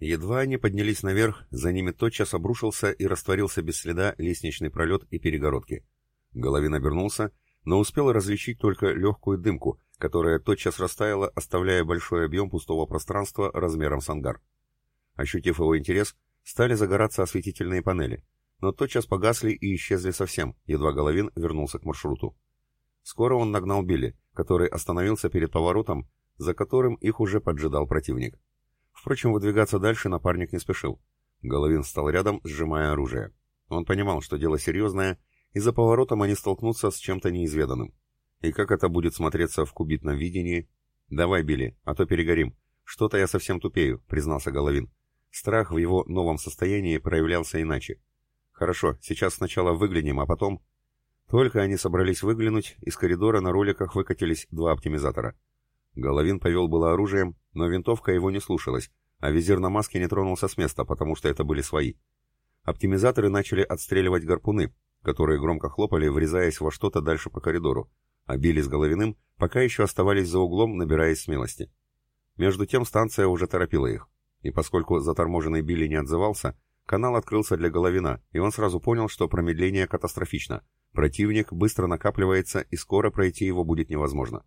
Едва они поднялись наверх, за ними тотчас обрушился и растворился без следа лестничный пролет и перегородки. Головин обернулся, но успел различить только легкую дымку, которая тотчас растаяла, оставляя большой объем пустого пространства размером с ангар. Ощутив его интерес, стали загораться осветительные панели, но тотчас погасли и исчезли совсем, едва Головин вернулся к маршруту. Скоро он нагнал Билли, который остановился перед поворотом, за которым их уже поджидал противник. Впрочем, выдвигаться дальше напарник не спешил. Головин стал рядом, сжимая оружие. Он понимал, что дело серьезное, и за поворотом они столкнутся с чем-то неизведанным. И как это будет смотреться в кубитном видении? «Давай, Билли, а то перегорим. Что-то я совсем тупею», — признался Головин. Страх в его новом состоянии проявлялся иначе. «Хорошо, сейчас сначала выглянем, а потом...» Только они собрались выглянуть, из коридора на роликах выкатились два оптимизатора. Головин повел было оружием, но винтовка его не слушалась, а визир на маске не тронулся с места, потому что это были свои. Оптимизаторы начали отстреливать гарпуны, которые громко хлопали, врезаясь во что-то дальше по коридору, а Билли с Головиным пока еще оставались за углом, набираясь смелости. Между тем станция уже торопила их, и поскольку заторможенный Билли не отзывался, канал открылся для Головина, и он сразу понял, что промедление катастрофично. Противник быстро накапливается, и скоро пройти его будет невозможно.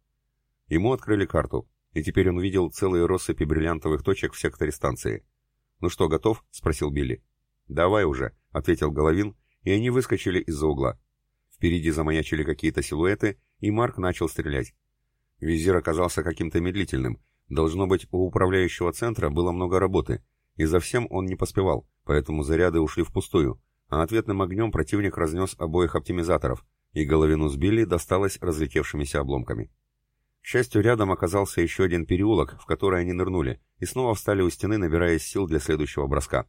Ему открыли карту, и теперь он видел целые россыпи бриллиантовых точек в секторе станции. «Ну что, готов?» — спросил Билли. «Давай уже», — ответил Головин, и они выскочили из-за угла. Впереди замаячили какие-то силуэты, и Марк начал стрелять. Визир оказался каким-то медлительным. Должно быть, у управляющего центра было много работы, и за всем он не поспевал, поэтому заряды ушли впустую, а ответным огнем противник разнес обоих оптимизаторов, и головину сбили досталось разлетевшимися обломками. К счастью, рядом оказался еще один переулок, в который они нырнули, и снова встали у стены, набираясь сил для следующего броска.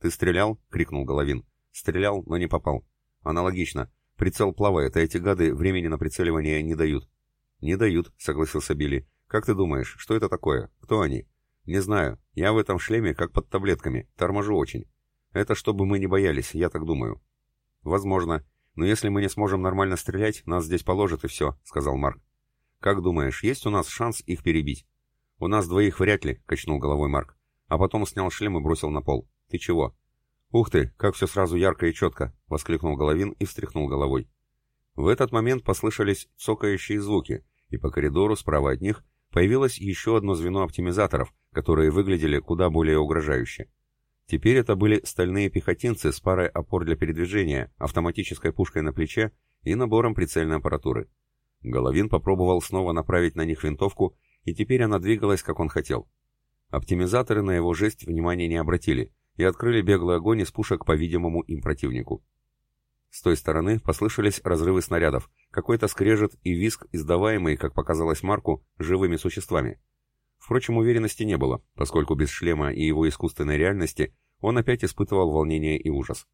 «Ты стрелял?» — крикнул Головин. «Стрелял, но не попал. Аналогично. Прицел плавает, а эти гады времени на прицеливание не дают». «Не дают», — согласился Билли. «Как ты думаешь, что это такое? Кто они?» «Не знаю. Я в этом шлеме как под таблетками. Торможу очень. Это чтобы мы не боялись, я так думаю». «Возможно. Но если мы не сможем нормально стрелять, нас здесь положат и все», — сказал Марк. «Как думаешь, есть у нас шанс их перебить?» «У нас двоих вряд ли», — качнул головой Марк. А потом снял шлем и бросил на пол. «Ты чего?» «Ух ты, как все сразу ярко и четко!» — воскликнул Головин и встряхнул головой. В этот момент послышались цокающие звуки, и по коридору справа от них появилось еще одно звено оптимизаторов, которые выглядели куда более угрожающе. Теперь это были стальные пехотинцы с парой опор для передвижения, автоматической пушкой на плече и набором прицельной аппаратуры. Головин попробовал снова направить на них винтовку, и теперь она двигалась, как он хотел. Оптимизаторы на его жесть внимания не обратили и открыли беглый огонь из пушек по видимому им противнику. С той стороны послышались разрывы снарядов, какой-то скрежет и визг, издаваемый, как показалось Марку, живыми существами. Впрочем, уверенности не было, поскольку без шлема и его искусственной реальности он опять испытывал волнение и ужас.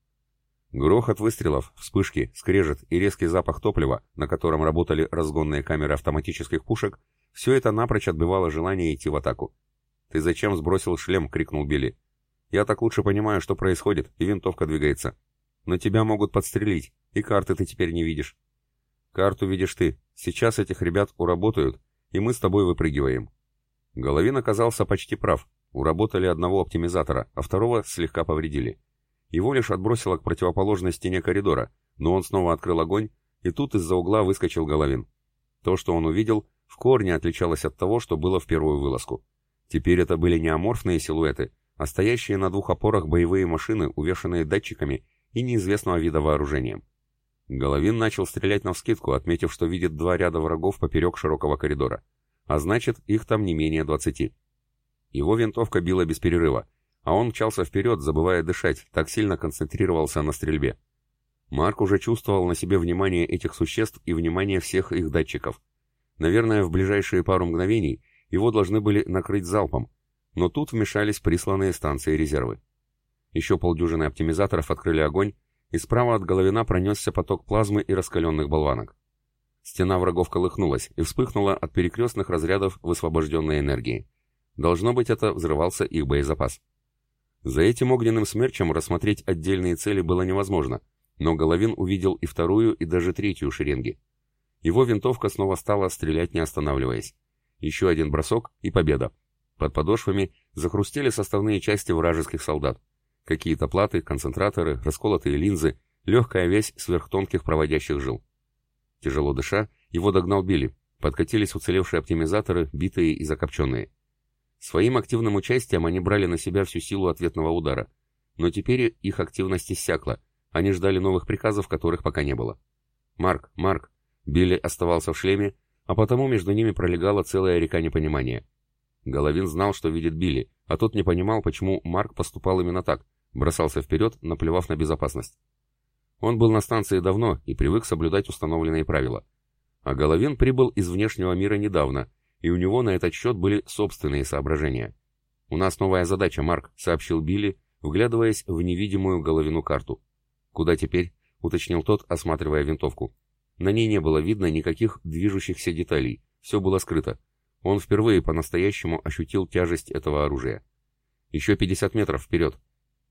Грохот выстрелов, вспышки, скрежет и резкий запах топлива, на котором работали разгонные камеры автоматических пушек, все это напрочь отбивало желание идти в атаку. «Ты зачем сбросил шлем?» — крикнул Билли. «Я так лучше понимаю, что происходит, и винтовка двигается. Но тебя могут подстрелить, и карты ты теперь не видишь». «Карту видишь ты. Сейчас этих ребят уработают, и мы с тобой выпрыгиваем». Головин оказался почти прав. Уработали одного оптимизатора, а второго слегка повредили. Его лишь отбросило к противоположной стене коридора, но он снова открыл огонь, и тут из-за угла выскочил Головин. То, что он увидел, в корне отличалось от того, что было в первую вылазку. Теперь это были не аморфные силуэты, а стоящие на двух опорах боевые машины, увешанные датчиками и неизвестного вида вооружением. Головин начал стрелять навскидку, отметив, что видит два ряда врагов поперек широкого коридора. А значит, их там не менее двадцати. Его винтовка била без перерыва, а он мчался вперед, забывая дышать, так сильно концентрировался на стрельбе. Марк уже чувствовал на себе внимание этих существ и внимание всех их датчиков. Наверное, в ближайшие пару мгновений его должны были накрыть залпом, но тут вмешались присланные станции резервы. Еще полдюжины оптимизаторов открыли огонь, и справа от Головина пронесся поток плазмы и раскаленных болванок. Стена врагов колыхнулась и вспыхнула от перекрестных разрядов высвобожденной энергии. Должно быть, это взрывался их боезапас. За этим огненным смерчем рассмотреть отдельные цели было невозможно, но Головин увидел и вторую, и даже третью шеренги. Его винтовка снова стала стрелять не останавливаясь. Еще один бросок и победа. Под подошвами захрустели составные части вражеских солдат. Какие-то платы, концентраторы, расколотые линзы, легкая весь сверхтонких проводящих жил. Тяжело дыша, его догнал Билли. Подкатились уцелевшие оптимизаторы, битые и закопченные. Своим активным участием они брали на себя всю силу ответного удара. Но теперь их активность иссякла. Они ждали новых приказов, которых пока не было. «Марк, Марк!» Билли оставался в шлеме, а потому между ними пролегала целая река непонимания. Головин знал, что видит Билли, а тот не понимал, почему Марк поступал именно так, бросался вперед, наплевав на безопасность. Он был на станции давно и привык соблюдать установленные правила. А Головин прибыл из внешнего мира недавно, и у него на этот счет были собственные соображения. «У нас новая задача, Марк», — сообщил Билли, вглядываясь в невидимую Головину карту. «Куда теперь?» — уточнил тот, осматривая винтовку. На ней не было видно никаких движущихся деталей, все было скрыто. Он впервые по-настоящему ощутил тяжесть этого оружия. «Еще 50 метров вперед!»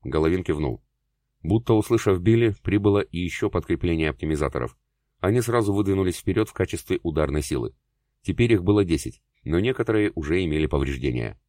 Головин кивнул. Будто услышав Билли, прибыло и еще подкрепление оптимизаторов. Они сразу выдвинулись вперед в качестве ударной силы. Теперь их было 10, но некоторые уже имели повреждения.